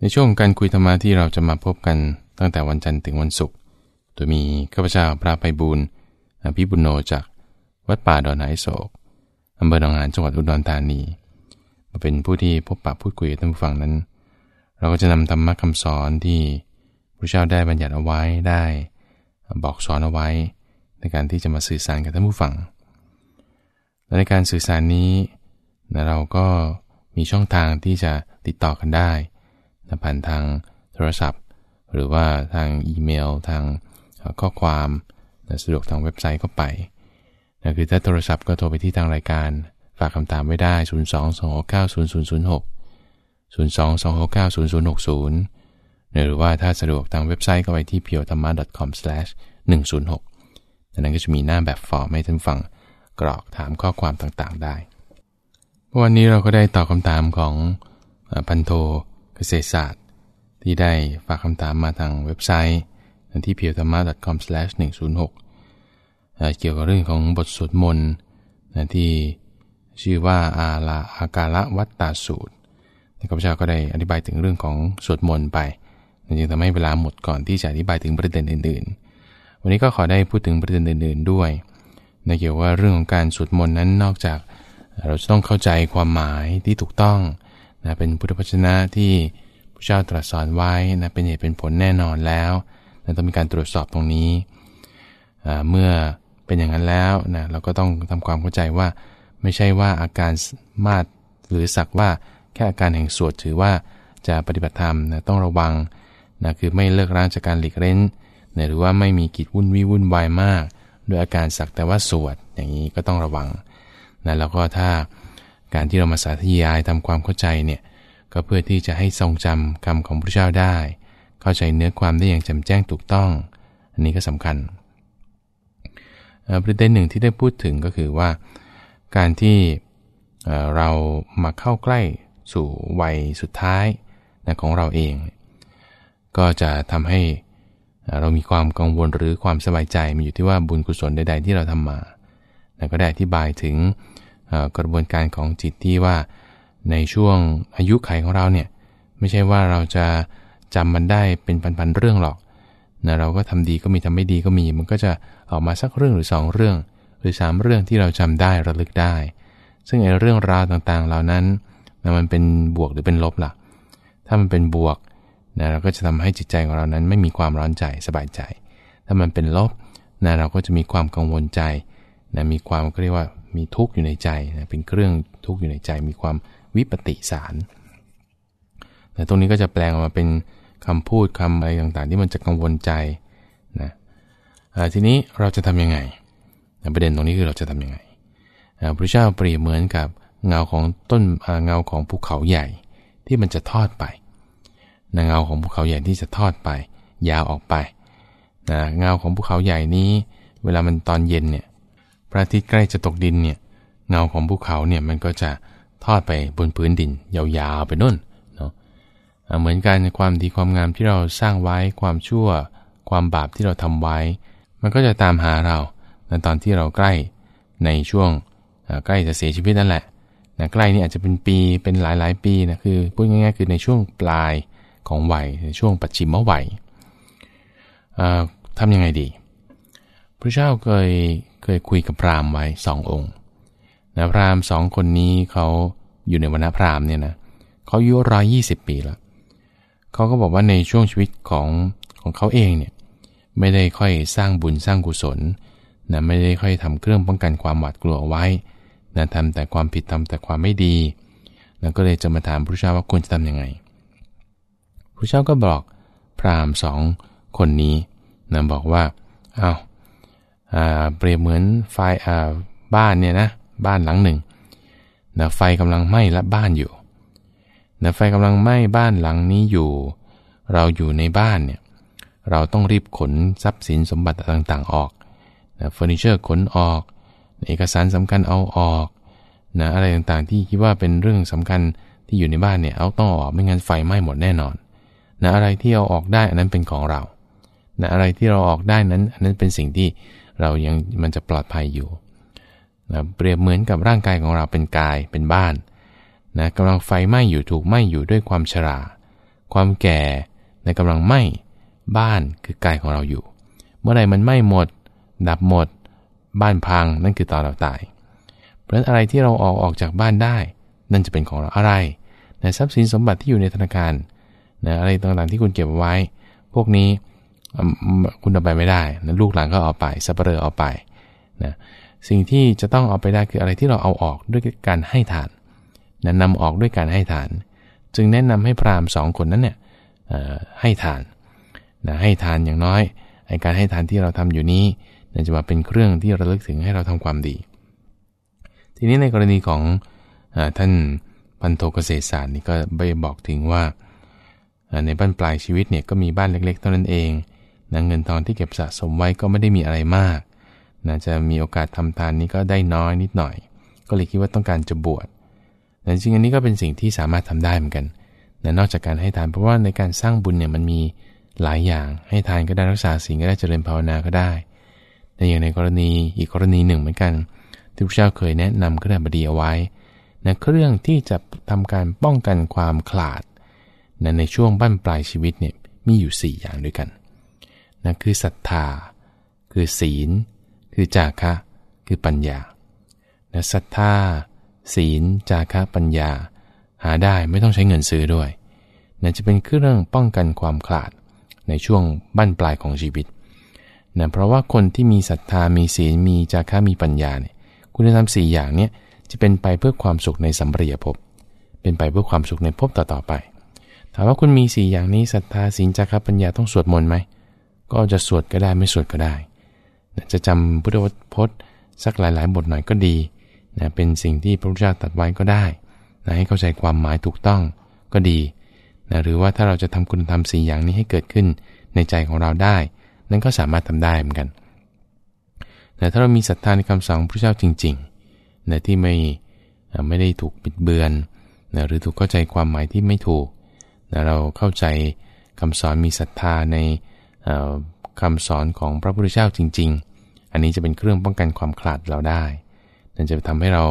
ในช่วงการคุยธรรมะที่เราจะมาพบกันตั้งแต่วันจันทร์ถึงวันศุกร์ โดยมีข้าพเจ้าพระไพบูลอภิบุญโนจากวัดป่าดอนไหโศกอำเภอหนองหานจังหวัดอุดรธานี มาเป็นผู้ที่พบปะพูดคุยกับท่านผู้ฟังนั้น เราก็จะนำธรรมะคำสอนที่พระเจ้าได้บัญญัติเอาไว้ได้ บอกสอนเอาไว้ ในการที่จะมาสื่อสารกับท่านผู้ฟัง และในการสื่อสารนี้เราก็มีช่องทางที่จะติดต่อกันได้ ผ่านทางโทรศัพท์ หรือว่าทางอีเมล ทางข้อความสะดวกทางเว็บไซต์ก็ไปนะคือถ้าโทรศัพท์ก็โทรไปที่ทางรายการ ฝากคำถามไว้ได้ 0 2 2 6 9 0 0 0 6 0 2 2 6 9 0 0 6 0 หรือว่าถ้าสะดวกทางเว็บไซต์ก็ไปที่ p u r e t h a m m a c o m 1 0 6นั้นก็จะมีหน้าแบบฟอร์มให้ท่านฟังกรอกถามข้อความต่างๆได้ วันนี้เราก็ได้ตอบคำถามของพันโท เกษตรศาสตร์ ที่ได้ฝากคำถามมาทางเว็บไซต์ที่ p u r e t h a m m a c o m 106 เกี่ยวกับเรื่องของบทสวดมนต์ที่ชื่อว่าอาลาอาการะวัตตาสูตรข้าพเจ้าก็ได้อธิบายถึงเรื่องของสวดมนต์ไปจึงทำให้เวลาหมดก่อนที่จะอธิบายถึงประเด็นอื่น ๆ วันนี้ก็ขอได้พูดถึงประเด็นอื่น ๆ ด้วยในเกี่ยวว่าเรื่องของการสวดมนต์นั้นนอกจาก เราจะต้องเข้าใจความหมายที่ถูกต้อง นะเป็นพุทธพจนะที่พระเจ้าตรัสสอนไว้นะเป็นเหตุเป็นผลแน่นอนแล้วนะต้องมีการตรวจสอบตรงนี้ เมื่อเป็นอย่างนั้นแล้วนะเราก็ต้องทำความเข้าใจว่า ไม่ใช่ว่าอาการมาดหรือสักว่าแค่อาการแห่งสวดถือว่าจะปฏิบัติธรรมนะต้องระวังนะคือไม่เลิกร้างจากการหลีกเล่นนะหรือว่าไม่มีกิจวุ่นวิวุ่นวายมาก ด้วยอาการสักแต่ว่าสวดอย่างนี้ก็ต้องระวังนะแล้วก็ถ้า การที่เรามาสาธยายทำความเข้าใจเนี่ยก็เพื่อที่จะให้ทรงจำคำของพระเจ้าได้ เข้าใจเนื้อความได้อย่างแจ่มแจ้งถูกต้อง อันนี้ก็สำคัญประเด็นหนึ่งที่ได้พูดถึงก็คือว่า การที่เรามาเข้าใกล้สู่วัยสุดท้ายของเราเอง ก็จะทำให้เรามีความกังวลหรือความสบายใจมันอยู่ที่ว่าบุญกุศลใด ๆ ที่เราทำมาก็ได้อธิบายถึง กระบวนการของจิตที่ว่า ในช่วงอายุไขของเราเนี่ยไม่ใช่ว่าเราจะจำมันได้เป็นพันๆเรื่องหรอกนะเราก็ทำดีก็มีทำไม่ดีก็มี มันก็จะออกมาสักเรื่องหรือ 2 เรื่อง หรือ 3 เรื่องที่เราจำได้ระลึกได้ ซึ่งไอ้เรื่องราวต่างๆ เหล่านั้นนะมันเป็นบวกหรือเป็นลบล่ะ ถ้ามันเป็นบวกนะเราก็จะทำให้จิตใจของเรานั้นไม่มีความร้อนใจสบายใจ ถ้ามันเป็นลบนะเราก็จะมีความกังวลใจนะมีความก็เรียกว่า มีทุกข์อยู่ในใจนะเป็นเครื่องทุกข์อยู่ในใจ มีความวิปติสารแต่ตรงนี้ก็จะแปลงออกมาเป็นคำพูดคำอะไรต่างๆ ที่มันจะกังวลใจนะทีนี้เราจะทํำยังไงประเด็นตรงนี้คือเราจะทํำยังไงพระเจ้าเปรียบเหมือนกับเงาของต้นเงาของภูเขาใหญ่ที่มันจะทอดไปนะเงาของภูเขาใหญ่ที่จะทอดไป ยาวออกไปนะเงาของภูเขาใหญ่นี้ เวลามันตอนเย็นเนี่ย พระอาทิตย์ใกล้จะตกดินเนี่ยเงาของภูเขาเนี่ยมันก็จะทอดไปบนพื้นดิน ยาวๆไปนู่นเนาะเหมือนกันความดีความงามที่เราสร้างไว้ความชั่ว ความบาปที่เราทำไว้ มันก็จะตามหาเราในตอนที่เราใกล้ในช่วงใกล้จะเสียชีวิตนั่นแหละนะใกล้นี่อาจจะเป็นปีเป็นหลายๆ ปีนะคือพูดง่ายๆคือในช่วงปลายของวัยในช่วงปัจฉิมวัยทำยังไงดีพระเจ้าเคย เคยคุยกับพราหมณ์ไว้สององค์นะพราหมณ์สองคนนี้เขาอยู่ในวรรณพราหมณ์เนี่ยนะเขาอายุร้อยยี่สิบปีแล้วเขาก็บอกว่าในช่วงชีวิตของของเขาเองเนี่ยไม่ได้ค่อยสร้างบุญสร้างกุศลนะไม่ได้ค่อยทำเครื่องป้องกันความหวาดกลัวไว้นะทำแต่ความผิดทำแต่ความไม่ดีนะก็เลยจะมาถามพระเจ้าว่าควรจะทำยังไงพระเจ้าก็บอกพราหมณ์สองคนนี้นะบอกว่าอา้าว เปรียบเหมือนไฟบ้านเนี่ยนะบ้านหลังหนึ่งนะไฟกำลังไหม้ละบ้านอยู่นะไฟกำลังไหม้บ้านหลังนี้อยู่ เราอยู่ในบ้านเนี่ยเราต้องรีบขนทรัพย์สินสมบัติต่างๆออกนะเฟอร์นิเจอร์ขนออกเอกสารสำคัญเอาออกนะอะไรต่างๆที่คิดว่าเป็นเรื่องสำคัญที่อยู่ในบ้านเนี่ยเอาต้องออกไม่งั้นไฟไหม้หมดแน่นอนนะอะไรที่เราออกได้อันนั้นเป็นของเรานะอะไรที่เราออกได้นั้นอันนั้นเป็นสิ่งที่ เรายังมันจะปลอดภัยอยู่นะเปรียบเหมือนกับร่างกายของเราเป็นกายเป็นบ้านนะกำลังไฟไหม้อยู่ถูกไหม้อยู่ด้วยความชรา ความแก่ในกำลังไหม้บ้านคือกายของเราอยู่ เมื่อไรมันไหม้หมด ดับหมด บ้านพังนั่นคือตอนเราตาย เพราะฉะนั้นอะไรที่เราออกออกจากบ้านได้ นั่นจะเป็นของเราอะไรนะทรัพย์สินสมบัติที่อยู่ในธนาคารนะอะไรต่างๆที่คุณเก็บไว้ พวกนี้ คุณเอาไปไม่ได้นะลูกหลานก็เอาไปสัปเรอเอาไปนะสิ่งที่จะต้องเอาไปได้คืออะไรที่เราเอาออกด้วยการให้ทานนะนำออกด้วยการให้ทาน จึงแนะนำให้พราหมณ์สองคนนั้นเนี่ยให้ทานนะให้ทานอย่างน้อยไอการให้ทานที่เราทำอยู่นี้นะจะมาเป็นเครื่องที่ระลึกถึงให้เราทำความดี ทีนี้ในกรณีของอท่านพันโทเกษตรศาสตร์นี่ก็ไปบอกถึงว่าในบ้านปลายชีวิตเนี่ยก็มีบ้านเล็ก ๆ เท่านั้นเอง นะเงินทองที่เก็บสะสมไว้ก็ไม่ได้มีอะไรมากนะจะมีโอกาสทำทานนี้ก็ได้น้อยนิดหน่อย ก็เลยคิดว่าต้องการจะบวชแต่จริงอันนี้ก็เป็นสิ่งที่สามารถทำได้เหมือนกันนะนอกจากการให้ทานเพราะว่าในการสร้างบุญเนี่ยมันมีหลายอย่าง ให้ทานก็ได้รักษาสิ่งก็ได้เจริญภาวนาก็ได้แต่อย่างในกรณีอีกกรณีหนึ่งเหมือนกัน ที่พระเจ้าเคยแนะนำเครื่องบดีเอาไว้นะเครื่องที่จะทำการป้องกันความขลาดนะในช่วงบั้นปลายชีวิตเนี่ยมีอยู่ 4 อย่างด้วยกัน นะคือศรัทธา คือศีล คือจาคะ คือปัญญานะศรัทธา ศีล จาคะปัญญา หาได้ไม่ต้องใช้เงินซื้อด้วยนะจะเป็นเครื่องป้องกันความขาดในช่วงบั้นปลายของชีวิตนะเพราะว่าคนที่มีศรัทธา มีศีล มีจาคะมีปัญญาเนี่ยคุณธรรมสี่อย่างเนี้ยจะเป็นไปเพื่อความสุขในสัมปริยภพ เป็นไปเพื่อความสุขในภพต่อๆไป ถามว่าคุณมีสี่อย่างนี้ศรัทธาศีลจาระปัญญาต้องสวดมนต์ไหม ก็จะสวดก็ได้ไม่สวดก็ได้ จะจำพุทธพจน์สักหลาย ๆ บทหน่อยก็ดีนะเป็นสิ่งที่พระพุทธเจ้าตรัสไว้ก็ได้นะให้เข้าใจความหมายถูกต้องก็ดีนะหรือว่าถ้าเราจะทำคุณธรรมสี่อย่างนี้ให้เกิดขึ้นในใจของเราได้ นั่นก็สามารถทำได้เหมือนกันแต่ถ้าเรามีศรัทธาในคำสอนพระเจ้าจริงนะที่ไม่ไม่ได้ถูกปิดเบือนนะหรือถูกเข้าใจความหมายที่ไม่ถูกนะเราเข้าใจคำสอนมีศรัทธาใน คำสอนของพระพุทธเจ้าจริง ๆ อันนี้จะเป็นเครื่องป้องกันความขลาดเราได้นั่นจะทำให้เรา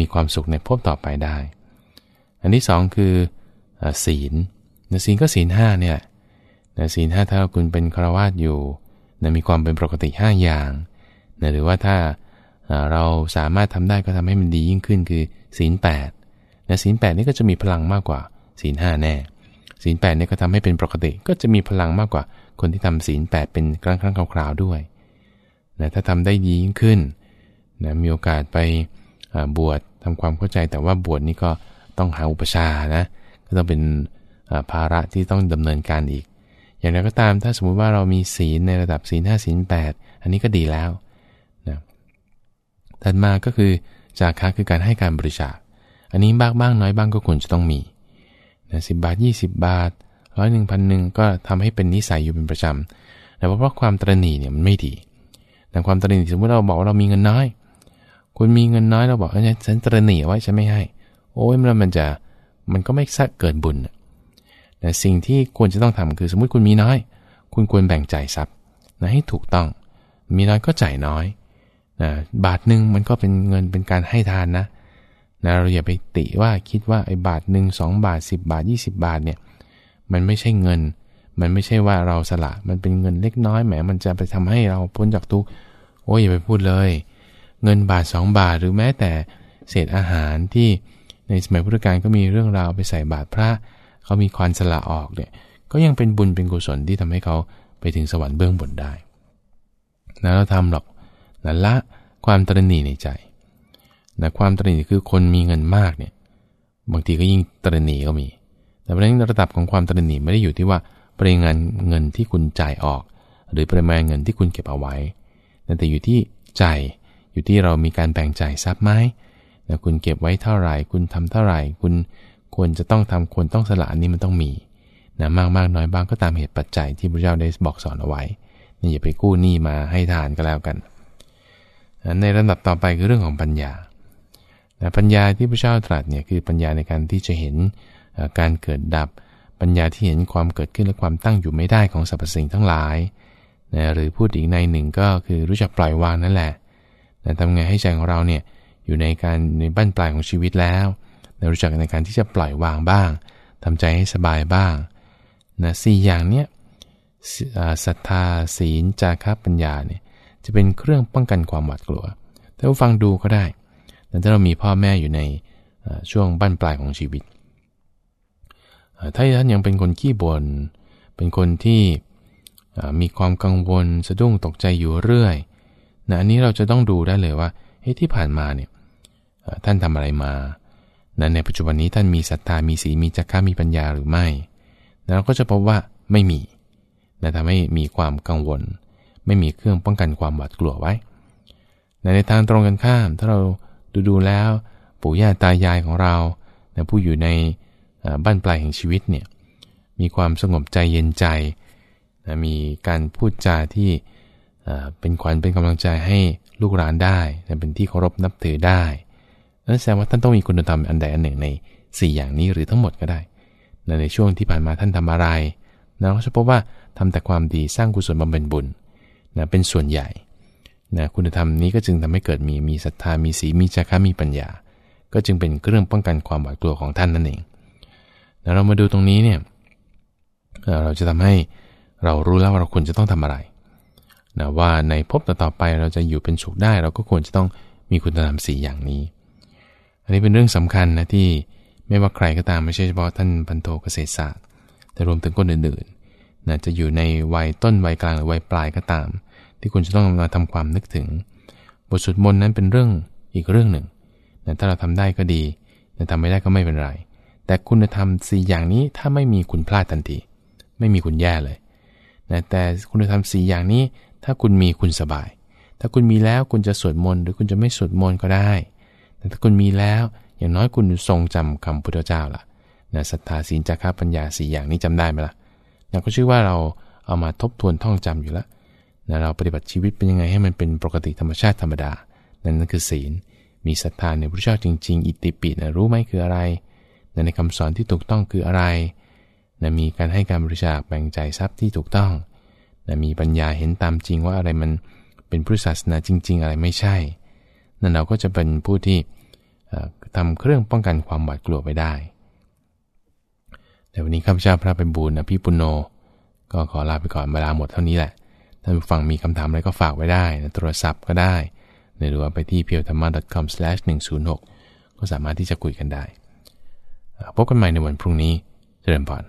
มีความสุขในภพต่อไปได้ อันที่สองคือศีลนะศีลก็ศีลห้าเนี่ยนะศีลห้าถ้าคุณเป็นครวาสอยู่นะมีความเป็นปกติ 5 อย่างนะหรือว่าถ้าเราสามารถทำได้ก็ทำให้มันดียิ่งขึ้นคือศีลแปดนะศีลแปดนี่ก็จะมีพลังมากกว่าศีลห้าแน่ ศีลแปดเนี่ยก็ทำให้เป็นปกติ ก็จะมีพลังมากกว่าคนที่ทำศีลแปดเป็นครั้งครั้งคราวๆด้วยนะถ้าทำได้ดียิ่งขึ้นนะมีโอกาสไปบวชทำความเข้าใจแต่ว่าบวชนี่ก็ต้องหาอุปชานะก็ต้องเป็นภาระที่ต้องดำเนินการอีก อย่างไรก็ตามถ้าสมมุติว่าเรามีศีลในระดับศีลห้าศีลแปดอันนี้ก็ดีแล้วถัดมาก็คือจาคะคือการให้การบริจาคอันนี้บ้างบ้างน้อยบ้างก็ควรจะต้องมี นะสิบาท 20 บาทร้อยหนึ่งพันหนึ่งก็ทำให้เป็นนิสัยอยู่เป็นประจำแต่เพราะความตรณีเนี่ยมันไม่ดีแต่ความตรณีสมมติเราบอกว่าเรามีเงินน้อย คุณมีเงินน้อยเราบอกเอ้ยฉันตรณีไว้ฉันไม่ให้ โอ้ยมันมันจะมันก็ไม่สักเกิดบุญแต่สิ่งที่ควรจะต้องทำคือสมมติคุณมีน้อย คุณควรแบ่งจ่ายทรัพย์นะให้ถูกต้อง มีน้อยก็จ่ายน้อยนะบาทหนึ่งมันก็เป็นเงินเป็นการให้ทานนะ นะเราอย่าไปติว่าคิดว่าไอ้บาทหนึ่งสองบาท 10 บาท 20 บาทเนี่ยมันไม่ใช่เงิน มันไม่ใช่ว่าเราสละ มันเป็นเงินเล็กน้อยแหมมันจะไปทำให้เราพ้นจากทุกข์โอ้ยอย่าไปพูดเลย เงินบาท 2 บาทหรือแม้แต่เศษอาหารที่ในสมัยพุทธกาลก็มีเรื่องราวไปใส่บาตรพระเขามีควันสละออกเนี่ยก็ยังเป็นบุญเป็นกุศลที่ทำให้เขาไปถึงสวรรค์เบื้องบนได้นะเราทำหรอกนะละความตรณีในใจ นะความตรณีคือคนมีเงินมากเนี่ยบางทีก็ยิ่งตรณีก็มี แต่เพราะฉะนั้นระดับของความตรณีไม่ได้อยู่ที่ว่าปริมาณเงินที่คุณจ่ายออก หรือปริมาณเงินที่คุณเก็บเอาไว้ แต่อยู่ที่ใจอยู่ที่เรามีการแบ่งจ่ายทรัพย์ไหมนะคุณเก็บไว้เท่าไหร่ คุณทำเท่าไหร่ คุณควรจะต้องทำควรต้องสละอันนี้มันต้องมีนะมากมากน้อยบ้างก็ตามเหตุปัจจัยที่พระเจ้าได้บอกสอนเอาไว้นี่อย่าไปกู้หนี้มาให้ทานก็แล้วกัน ในระดับต่อไปคือเรื่องของปัญญา ปัญญาที่พระเจ้าตรัสเนี่ยคือปัญญาในการที่จะเห็นการเกิดดับ ปัญญาที่เห็นความเกิดขึ้นและความตั้งอยู่ไม่ได้ของสรรพสิ่งทั้งหลายนะหรือพูดอีกในหนึ่งก็คือรู้จักปล่อยวางนั่นแหละนะทำไงให้ใจของเราเนี่ยอยู่ในการในบั้นปลายของชีวิตแล้วนะรู้จักในการที่จะปล่อยวางบ้างทำใจให้สบายบ้างนะสี่อย่างเนี้ยศรัทธาศีลจาระปัญญาเนี่ยจะเป็นเครื่องป้องกันความหวาดกลัวถ้าฟังดูก็ได้ แต่ถ้าเรามีพ่อแม่อยู่ในช่วงบั้นปลายของชีวิต ถ้าท่านยังเป็นคนขี้บน่น เป็นคนที่มีความกังวลสะดุ้งตกใจอยู่เรื่อยนะอันนี้เราจะต้องดูได้เลยว่าเฮ้ยที่ผ่านมาเนี่ยท่านทำอะไรมานะในปัจจุบันนี้ท่านมีศรัทธา มีศีล มีจักระมีปัญญาหรือไม่นะเราก็จะพบว่าไม่มีนะทำให้มีความกังวล ไม่มีเครื่องป้องกันความหวาดกลัวไว้ในทางตรงกันข้าม ถ้าเรา ดูดูแล้ว ปู่ย่าตายายของเราผู้อยู่ในบ้านปลายแห่งชีวิตเนี่ยมีความสงบใจเย็นใจมีการพูดจาที่เป็นขวัญเป็นกำลังใจให้ลูกหลานได้เป็นที่เคารพนับถือได้นั่นแสดงว่าท่านต้องมีคุณธรรมอันใดอันหนึ่งใน 4 อย่างนี้หรือทั้งหมดก็ได้ ในช่วงที่ผ่านมาท่านทำอะไรเราก็จะพบว่าทำแต่ความดีสร้างกุศลบำเพ็ญบุญนะเป็นส่วนใหญ่ นะคุณธรรมนี้ก็จึงทำให้เกิดมีมีศรัทธามีสีมีจาระมีปัญญา ก็จึงเป็นเครื่องป้องกันความหวาดกลัวของท่านนั่นเองแล้วเรามาดูตรงนี้เนี่ยเราจะทำให้เรารู้แล้วว่าเราควรจะต้องทำอะไรนะว่าในภพต่อไปเราจะอยู่เป็นสุขได้ เราก็ควรจะต้องมีคุณธรรมสีอย่างนี้ อันนี้เป็นเรื่องสำคัญนะที่ไม่ว่าใครก็ตามไม่ใช่เฉพาะท่านพันโทเกษตรศาสตร์ แต่รวมถึงคนอื่นๆนะจะอยู่ในวัยต้นวัยกลางหรือวัยปลายก็ตาม ที่คุณจะต้องมาทำความนึกถึง บทสวดมนต์นั้นเป็นเรื่องอีกเรื่องหนึ่งนะถ้าเราทำได้ก็ดีแต่ทำไม่ได้ก็ไม่เป็นไร แต่คุณธรรมสี่อย่างนี้ถ้าไม่มีคุณพลาดทันที ไม่มีคุณแย่เลยนะแต่คุณธรรมสี่อย่างนี้ ถ้าคุณมีคุณสบาย ถ้าคุณมีแล้วคุณจะสวดมนต์หรือคุณจะไม่สวดมนต์ก็ได้ แต่ถ้าคุณมีแล้วอย่างน้อยคุณทรงจำคำพุทธเจ้าล่ะนะศรัทธาศีลจาระปัญญาสี่อย่างนี้จำได้ไหมล่ะนะก็ชื่อว่าเราเอามาทบทวนท่องจำอยู่แล้ว นะเราปฏิบัติชีวิตเป็นยังไงให้มันเป็นปกติธรรมชาติธรรมดา นั่นนั่นคือศีล มีศรัทธาในพระเจ้าจริง ๆ อิติปินะรู้ไหมคืออะไรนะในคำสอนที่ถูกต้องคืออะไรนะมีการให้การบริจาคแบ่งใจทรัพย์ที่ถูกต้องนะมีปัญญาเห็นตามจริงว่าอะไรมันเป็นพุทธศาสนาจริง ๆ อะไรไม่ใช่ นั่นเราก็จะเป็นผู้ที่ทำเครื่องป้องกันความหวาดกลัวไปได้แต่วันนี้ข้าพเจ้าพระเป็นบูรณอภิปุโน ก็ขอลาไปก่อนเวลาหมดเท่านี้แหละ ท่านฟังมีคำถามอะไรก็ฝากไว้ได้นะโทรศัพท์ก็ได้หรือว่าไปที่ p e w t h a m a c o m 1 0 6 ก็สามารถที่จะคุยกันได้ พบกันใหม่ในวันพรุ่งนี้ เจริญพร